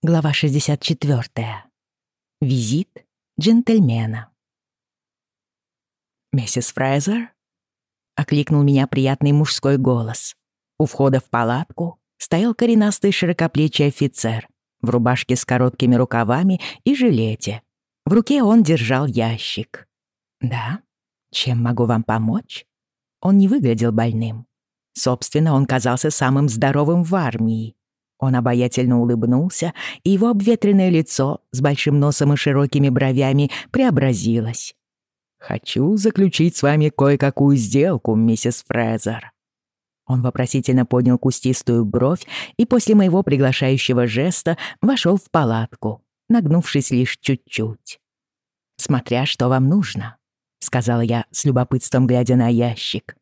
Глава 64. Визит джентльмена. «Миссис Фрейзер?» — окликнул меня приятный мужской голос. У входа в палатку стоял коренастый широкоплечий офицер в рубашке с короткими рукавами и жилете. В руке он держал ящик. «Да? Чем могу вам помочь?» Он не выглядел больным. Собственно, он казался самым здоровым в армии. Он обаятельно улыбнулся, и его обветренное лицо с большим носом и широкими бровями преобразилось. «Хочу заключить с вами кое-какую сделку, миссис Фрезер». Он вопросительно поднял кустистую бровь и после моего приглашающего жеста вошел в палатку, нагнувшись лишь чуть-чуть. «Смотря что вам нужно», — сказала я с любопытством, глядя на ящик.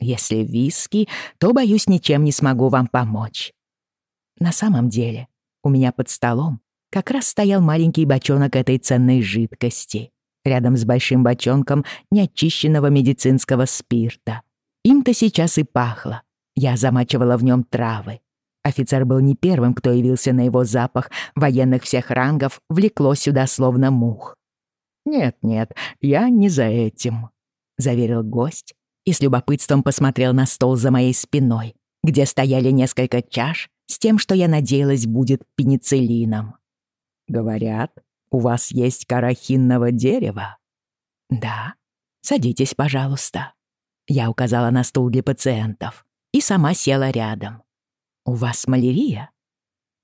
«Если виски, то, боюсь, ничем не смогу вам помочь. На самом деле, у меня под столом как раз стоял маленький бочонок этой ценной жидкости, рядом с большим бочонком неочищенного медицинского спирта. Им-то сейчас и пахло. Я замачивала в нем травы. Офицер был не первым, кто явился на его запах. Военных всех рангов влекло сюда словно мух. «Нет-нет, я не за этим», — заверил гость и с любопытством посмотрел на стол за моей спиной, где стояли несколько чаш с тем, что я надеялась будет пенициллином. «Говорят, у вас есть кора хинного дерева?» «Да. Садитесь, пожалуйста». Я указала на стул для пациентов и сама села рядом. «У вас малярия?»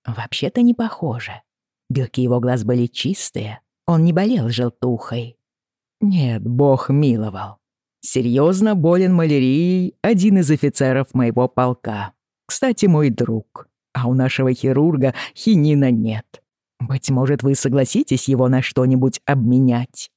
«Вообще-то не похоже. Белки его глаз были чистые, он не болел желтухой». «Нет, бог миловал. Серьезно болен малярией один из офицеров моего полка. Кстати, мой друг а у нашего хирурга хинина нет. Быть может, вы согласитесь его на что-нибудь обменять?»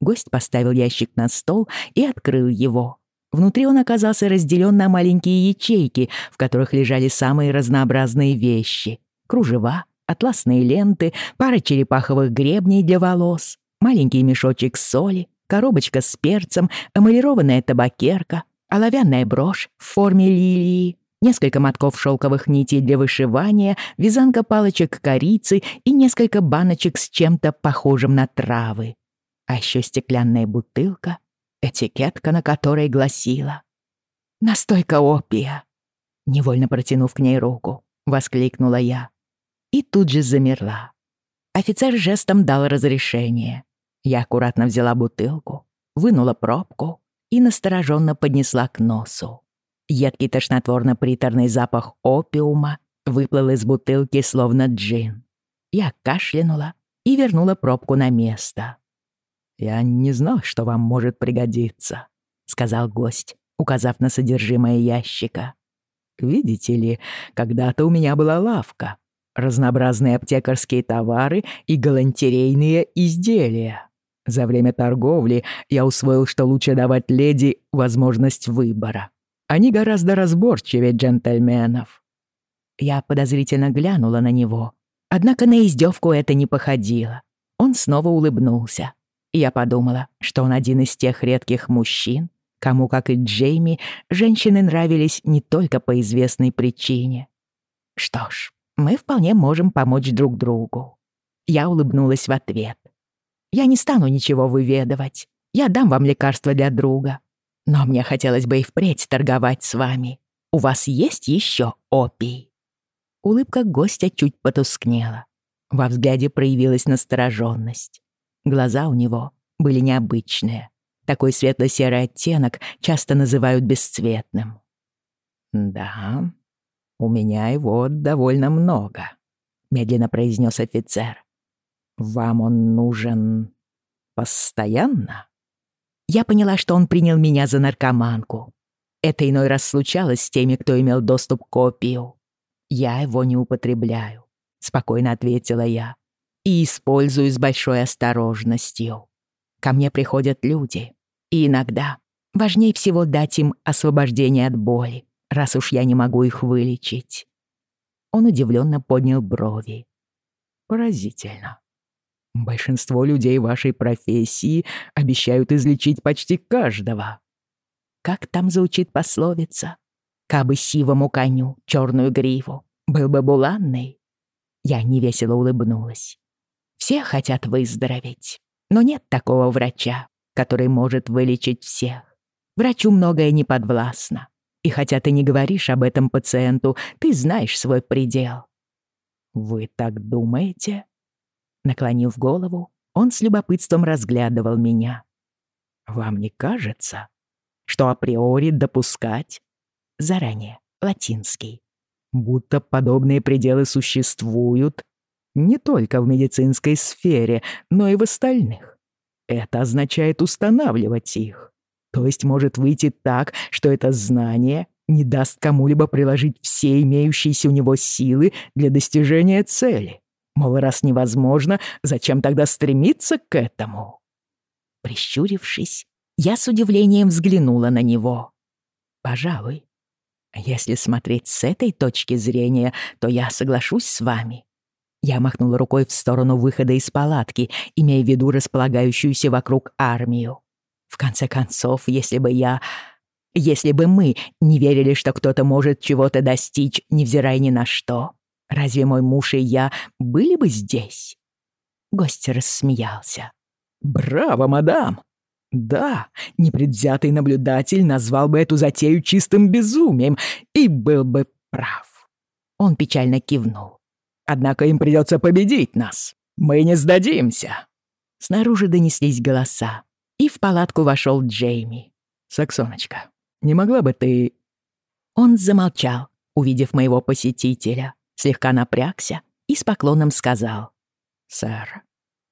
Гость поставил ящик на стол и открыл его. Внутри он оказался разделен на маленькие ячейки, в которых лежали самые разнообразные вещи. Кружева, атласные ленты, пара черепаховых гребней для волос, маленький мешочек соли, коробочка с перцем, эмалированная табакерка, оловянная брошь в форме лилии, несколько мотков шелковых нитей для вышивания, вязанка палочек корицы и несколько баночек с чем-то похожим на травы. А еще стеклянная бутылка, этикетка на которой гласила «Настойка опия». Невольно протянув к ней руку, воскликнула я. И тут же замерла. Офицер жестом дал разрешение. Я аккуратно взяла бутылку, вынула пробку и настороженно поднесла к носу. Едкий тошнотворно-приторный запах опиума выплыл из бутылки, словно джин. Я кашлянула и вернула пробку на место. «Я не знал, что вам может пригодиться», — сказал гость, указав на содержимое ящика. «Видите ли, когда-то у меня была лавка, разнообразные аптекарские товары и галантерейные изделия. За время торговли я усвоил, что лучше давать леди возможность выбора. Они гораздо разборчивее джентльменов». Я подозрительно глянула на него. Однако на издевку это не походило. Он снова улыбнулся. Я подумала, что он один из тех редких мужчин, кому, как и Джейми, женщины нравились не только по известной причине. Что ж, мы вполне можем помочь друг другу. Я улыбнулась в ответ. Я не стану ничего выведывать. Я дам вам лекарство для друга. Но мне хотелось бы и впредь торговать с вами. У вас есть еще опий?» Улыбка гостя чуть потускнела. Во взгляде проявилась настороженность. Глаза у него были необычные. Такой светло-серый оттенок часто называют бесцветным. «Да, у меня его довольно много», — медленно произнес офицер. «Вам он нужен постоянно?» Я поняла, что он принял меня за наркоманку. Это иной раз случалось с теми, кто имел доступ к опию. «Я его не употребляю», — спокойно ответила я, «и использую с большой осторожностью. Ко мне приходят люди, и иногда важнее всего дать им освобождение от боли, раз уж я не могу их вылечить». Он удивленно поднял брови. «Поразительно. Большинство людей вашей профессии обещают излечить почти каждого. Как там звучит пословица? Кабы сивому коню черную гриву, был бы буланный. Я невесело улыбнулась. Все хотят выздороветь, но нет такого врача, который может вылечить всех. Врачу многое не подвластно. И хотя ты не говоришь об этом пациенту, ты знаешь свой предел. «Вы так думаете?» Наклонив голову, он с любопытством разглядывал меня. «Вам не кажется, что априори допускать заранее латинский, будто подобные пределы существуют не только в медицинской сфере, но и в остальных? Это означает устанавливать их. То есть может выйти так, что это знание не даст кому-либо приложить все имеющиеся у него силы для достижения цели. Мол, раз невозможно, зачем тогда стремиться к этому? Прищурившись, я с удивлением взглянула на него. Пожалуй, если смотреть с этой точки зрения, то я соглашусь с вами. Я махнула рукой в сторону выхода из палатки, имея в виду располагающуюся вокруг армию. В конце концов, если бы я... Если бы мы не верили, что кто-то может чего-то достичь, невзирая ни на что, разве мой муж и я были бы здесь?» Гость рассмеялся. «Браво, мадам! Да, непредвзятый наблюдатель назвал бы эту затею чистым безумием и был бы прав». Он печально кивнул. «Однако им придется победить нас. Мы не сдадимся!» Снаружи донеслись голоса и в палатку вошел Джейми. «Саксоночка, не могла бы ты...» Он замолчал, увидев моего посетителя, слегка напрягся и с поклоном сказал. «Сэр».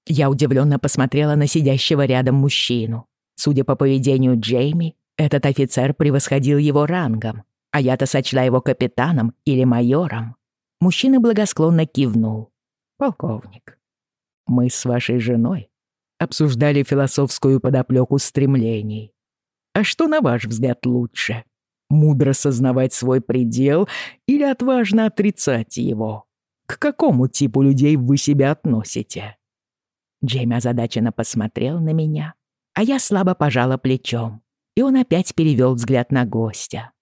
Я удивленно посмотрела на сидящего рядом мужчину. Судя по поведению Джейми, этот офицер превосходил его рангом, а я-то сочла его капитаном или майором. Мужчина благосклонно кивнул. «Полковник, мы с вашей женой обсуждали философскую подоплеку стремлений. А что, на ваш взгляд, лучше? Мудро сознавать свой предел или отважно отрицать его? К какому типу людей вы себя относите?» Джейми озадаченно посмотрел на меня, а я слабо пожала плечом, и он опять перевел взгляд на гостя.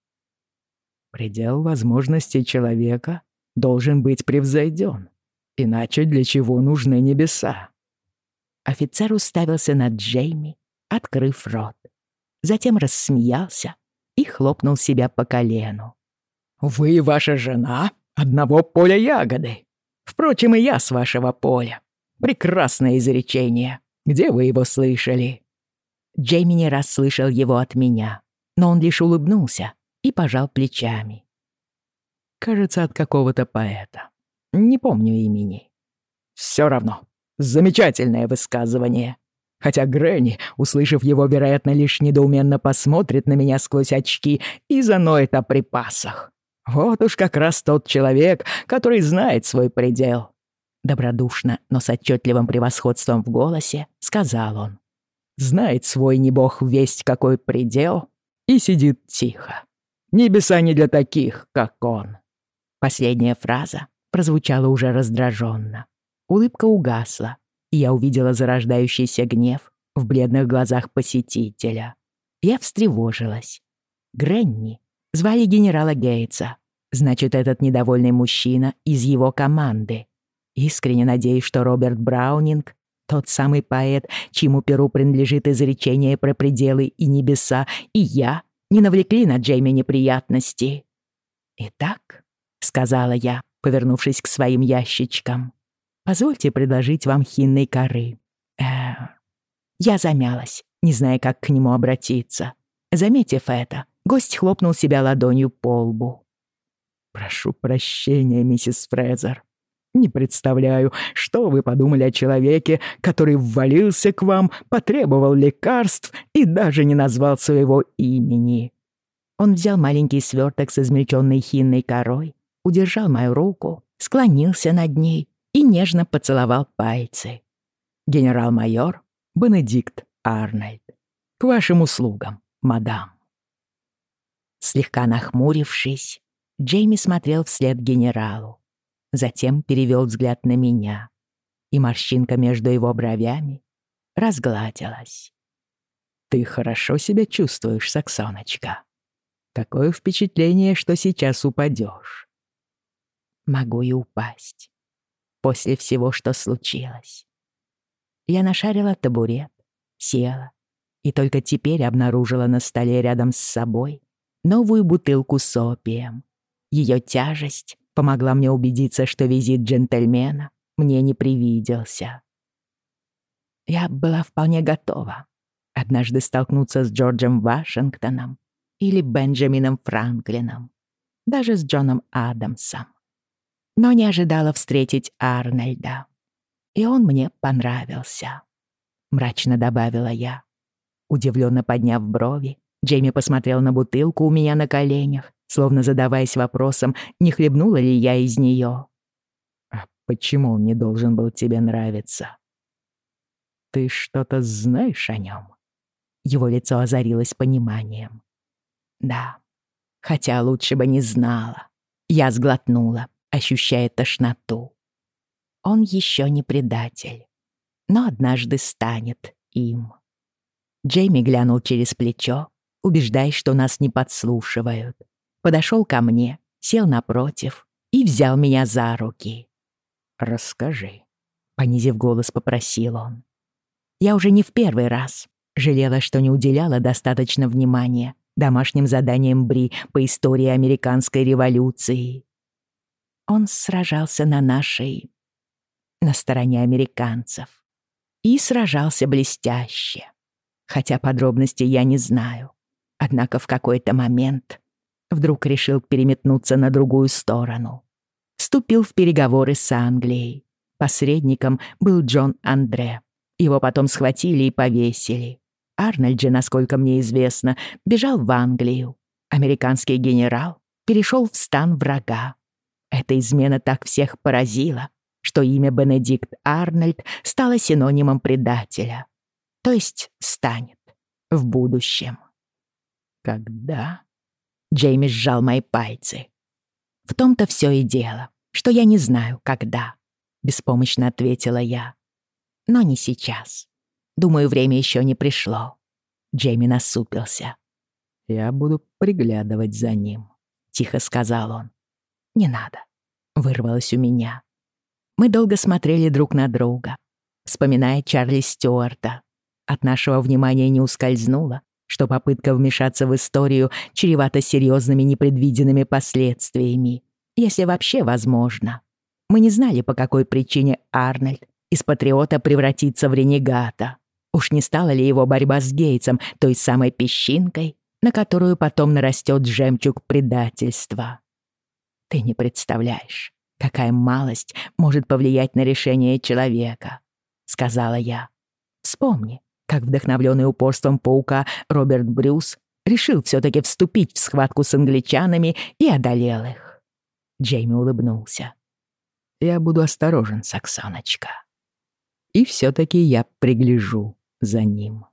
«Предел возможностей человека должен быть превзойден, иначе для чего нужны небеса?» Офицер уставился на Джейми, открыв рот. Затем рассмеялся и хлопнул себя по колену. «Вы и ваша жена одного поля ягоды. Впрочем, и я с вашего поля. Прекрасное изречение. Где вы его слышали?» Джейми не раз слышал его от меня, но он лишь улыбнулся и пожал плечами. «Кажется, от какого-то поэта. Не помню имени. Все равно. Замечательное высказывание. Хотя Грэнни, услышав его, вероятно, лишь недоуменно посмотрит на меня сквозь очки и заноет о припасах. Вот уж как раз тот человек, который знает свой предел. Добродушно, но с отчетливым превосходством в голосе, сказал он. Знает свой не бог весть какой предел и сидит тихо. Небеса не для таких, как он. Последняя фраза прозвучала уже раздраженно. Улыбка угасла, и я увидела зарождающийся гнев в бледных глазах посетителя. Я встревожилась. Гренни звали генерала Гейтса. Значит, этот недовольный мужчина из его команды. Искренне надеюсь, что Роберт Браунинг, тот самый поэт, чьему перу принадлежит изречение про пределы и небеса, и я не навлекли на Джейми неприятности. «Итак», — сказала я, повернувшись к своим ящичкам, Позвольте предложить вам хинной коры. Э, я замялась, не зная, как к нему обратиться. Заметив это, гость хлопнул себя ладонью по лбу. «Прошу прощения, миссис Фрезер. Не представляю, что вы подумали о человеке, который ввалился к вам, потребовал лекарств и даже не назвал своего имени». Он взял маленький сверток с измельченной хинной корой, удержал мою руку, склонился над ней и нежно поцеловал пальцы. «Генерал-майор Бенедикт Арнольд, к вашим услугам, мадам». Слегка нахмурившись, Джейми смотрел вслед генералу. Затем перевел взгляд на меня, и морщинка между его бровями разгладилась. «Ты хорошо себя чувствуешь, Саксоночка. Такое впечатление, что сейчас упадешь. Могу и упасть. После всего, что случилось. Я нашарила табурет, села и только теперь обнаружила на столе рядом с собой новую бутылку с опием. Ее тяжесть помогла мне убедиться, что визит джентльмена мне не привиделся. Я была вполне готова однажды столкнуться с Джорджем Вашингтоном или Бенджамином Франклином, даже с Джоном Адамсом. Но не ожидала встретить Арнольда. И он мне понравился. Мрачно добавила я. Удивленно подняв брови, Джейми посмотрел на бутылку у меня на коленях, словно задаваясь вопросом, не хлебнула ли я из нее. «А почему он не должен был тебе нравиться?» «Ты что-то знаешь о нем?» Его лицо озарилось пониманием. «Да, хотя лучше бы не знала». Я сглотнула, ощущая тошноту. Он еще не предатель, но однажды станет им. Джейми глянул через плечо, убеждаясь, что нас не подслушивают. Подошел ко мне, сел напротив и взял меня за руки. «Расскажи», — понизив голос, попросил он. Я уже не в первый раз жалела, что не уделяла достаточно внимания домашним заданиям Бри по истории американской революции. Он сражался на нашей... на стороне американцев. И сражался блестяще. Хотя подробностей я не знаю. Однако в какой-то момент вдруг решил переметнуться на другую сторону. Вступил в переговоры с Англией. Посредником был Джон Андре. Его потом схватили и повесили. Арнольд же, насколько мне известно, бежал в Англию. Американский генерал перешел в стан врага. Эта измена так всех поразила, что имя Бенедикт Арнольд стало синонимом предателя. То есть станет в будущем. Когда? Джейми сжал мои пальцы. В том-то все и дело, что я не знаю, когда. Беспомощно ответила я. Но не сейчас. Думаю, время еще не пришло. Джейми насупился. «Я буду приглядывать за ним», — тихо сказал он. «Не надо», — вырвалось у меня. Мы долго смотрели друг на друга, вспоминая Чарли Стюарта. От нашего внимания не ускользнуло, что попытка вмешаться в историю чревата серьезными непредвиденными последствиями, если вообще возможно. Мы не знали, по какой причине Арнольд из патриота превратится в ренегата. Уж не стала ли его борьба с Гейтсом той самой песчинкой, на которую потом нарастет жемчуг предательства? Ты не представляешь, какая малость может повлиять на решение человека, сказала я. Вспомни, как вдохновленный упорством паука Роберт Брюс решил все-таки вступить в схватку с англичанами и одолел их. Джейми улыбнулся. «Я буду осторожен, Саксаночка. И все-таки я пригляжу за ним.